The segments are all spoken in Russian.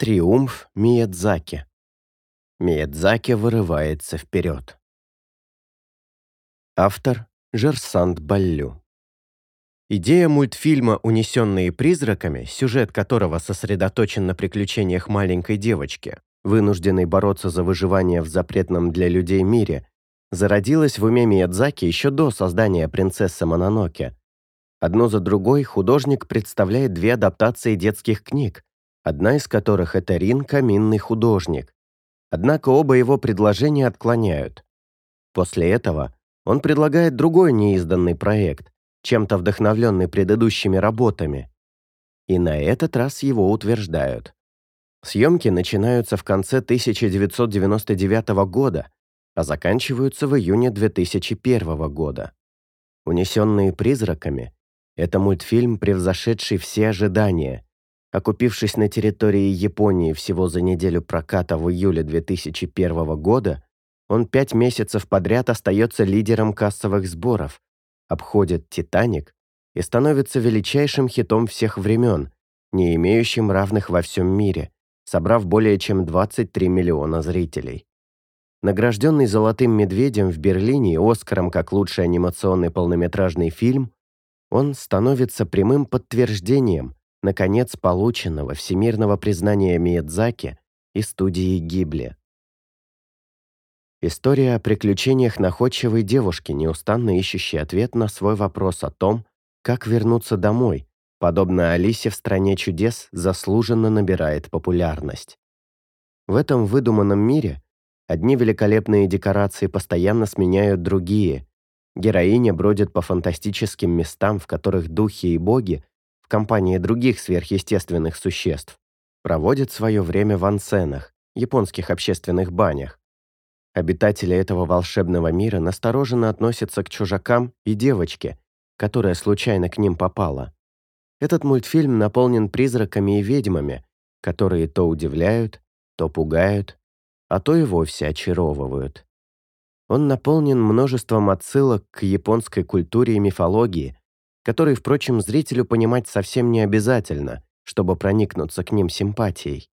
Триумф Миядзаки. Миядзаки вырывается вперед. Автор Жерсант Баллю. Идея мультфильма «Унесенные призраками», сюжет которого сосредоточен на приключениях маленькой девочки, вынужденной бороться за выживание в запретном для людей мире, зародилась в уме Миядзаки еще до создания «Принцессы Мононоке». Одно за другой художник представляет две адаптации детских книг, одна из которых это Рин «Каминный художник». Однако оба его предложения отклоняют. После этого он предлагает другой неизданный проект, чем-то вдохновленный предыдущими работами. И на этот раз его утверждают. Съемки начинаются в конце 1999 года, а заканчиваются в июне 2001 года. «Унесенные призраками» — это мультфильм, превзошедший все ожидания — Окупившись на территории Японии всего за неделю проката в июле 2001 года, он пять месяцев подряд остается лидером кассовых сборов, обходит «Титаник» и становится величайшим хитом всех времен, не имеющим равных во всем мире, собрав более чем 23 миллиона зрителей. Награжденный «Золотым медведем» в Берлине и «Оскаром» как лучший анимационный полнометражный фильм, он становится прямым подтверждением – наконец полученного всемирного признания Миядзаки и студии Гибли. История о приключениях находчивой девушки, неустанно ищущей ответ на свой вопрос о том, как вернуться домой, подобно Алисе в «Стране чудес», заслуженно набирает популярность. В этом выдуманном мире одни великолепные декорации постоянно сменяют другие. Героиня бродит по фантастическим местам, в которых духи и боги в компании других сверхъестественных существ, проводит свое время в ансенах, японских общественных банях. Обитатели этого волшебного мира настороженно относятся к чужакам и девочке, которая случайно к ним попала. Этот мультфильм наполнен призраками и ведьмами, которые то удивляют, то пугают, а то и вовсе очаровывают. Он наполнен множеством отсылок к японской культуре и мифологии, которые, впрочем, зрителю понимать совсем не обязательно, чтобы проникнуться к ним симпатией.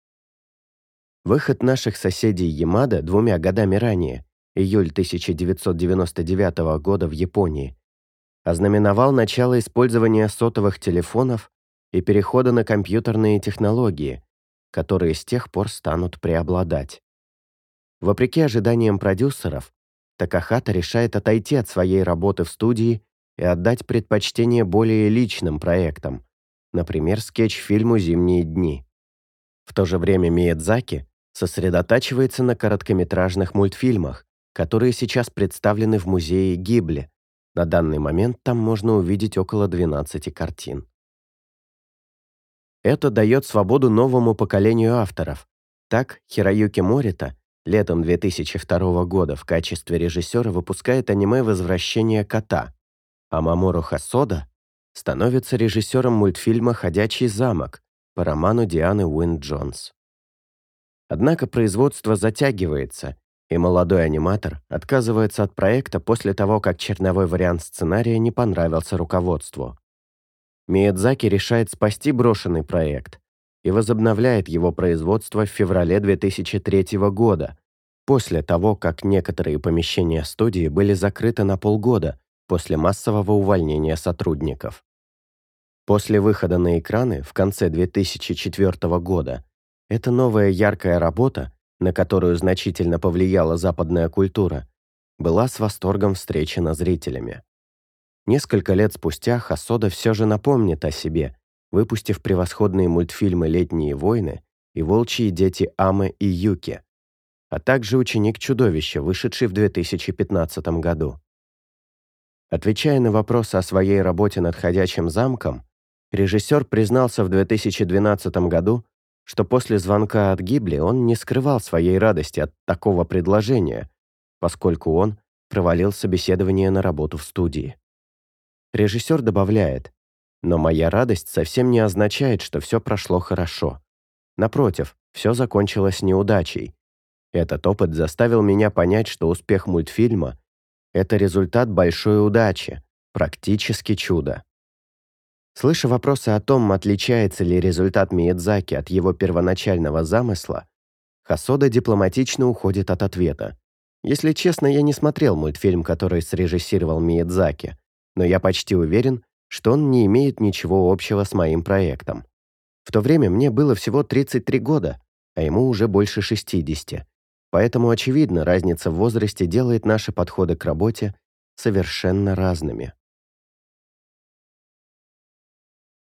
Выход наших соседей Ямада двумя годами ранее, июль 1999 года в Японии, ознаменовал начало использования сотовых телефонов и перехода на компьютерные технологии, которые с тех пор станут преобладать. Вопреки ожиданиям продюсеров, Такахата решает отойти от своей работы в студии и отдать предпочтение более личным проектам, например, скетч-фильму «Зимние дни». В то же время Миядзаки сосредотачивается на короткометражных мультфильмах, которые сейчас представлены в музее Гибли. На данный момент там можно увидеть около 12 картин. Это дает свободу новому поколению авторов. Так, Хироюки Морита летом 2002 года в качестве режиссера выпускает аниме «Возвращение кота», а Мамору Хасода становится режиссером мультфильма «Ходячий замок» по роману Дианы Уин Джонс. Однако производство затягивается, и молодой аниматор отказывается от проекта после того, как черновой вариант сценария не понравился руководству. Миядзаки решает спасти брошенный проект и возобновляет его производство в феврале 2003 года, после того, как некоторые помещения студии были закрыты на полгода после массового увольнения сотрудников. После выхода на экраны в конце 2004 года эта новая яркая работа, на которую значительно повлияла западная культура, была с восторгом встречена зрителями. Несколько лет спустя Хасода все же напомнит о себе, выпустив превосходные мультфильмы «Летние войны» и «Волчьи дети Амы и Юки», а также «Ученик чудовища», вышедший в 2015 году. Отвечая на вопросы о своей работе над «Ходячим замком», режиссер признался в 2012 году, что после звонка от Гибли он не скрывал своей радости от такого предложения, поскольку он провалил собеседование на работу в студии. Режиссер добавляет, «Но моя радость совсем не означает, что все прошло хорошо. Напротив, все закончилось неудачей. Этот опыт заставил меня понять, что успех мультфильма — это результат большой удачи, практически чудо. Слыша вопросы о том, отличается ли результат Миядзаки от его первоначального замысла, Хасода дипломатично уходит от ответа. Если честно, я не смотрел мультфильм, который срежиссировал Миядзаки, но я почти уверен, что он не имеет ничего общего с моим проектом. В то время мне было всего 33 года, а ему уже больше 60. Поэтому, очевидно, разница в возрасте делает наши подходы к работе совершенно разными.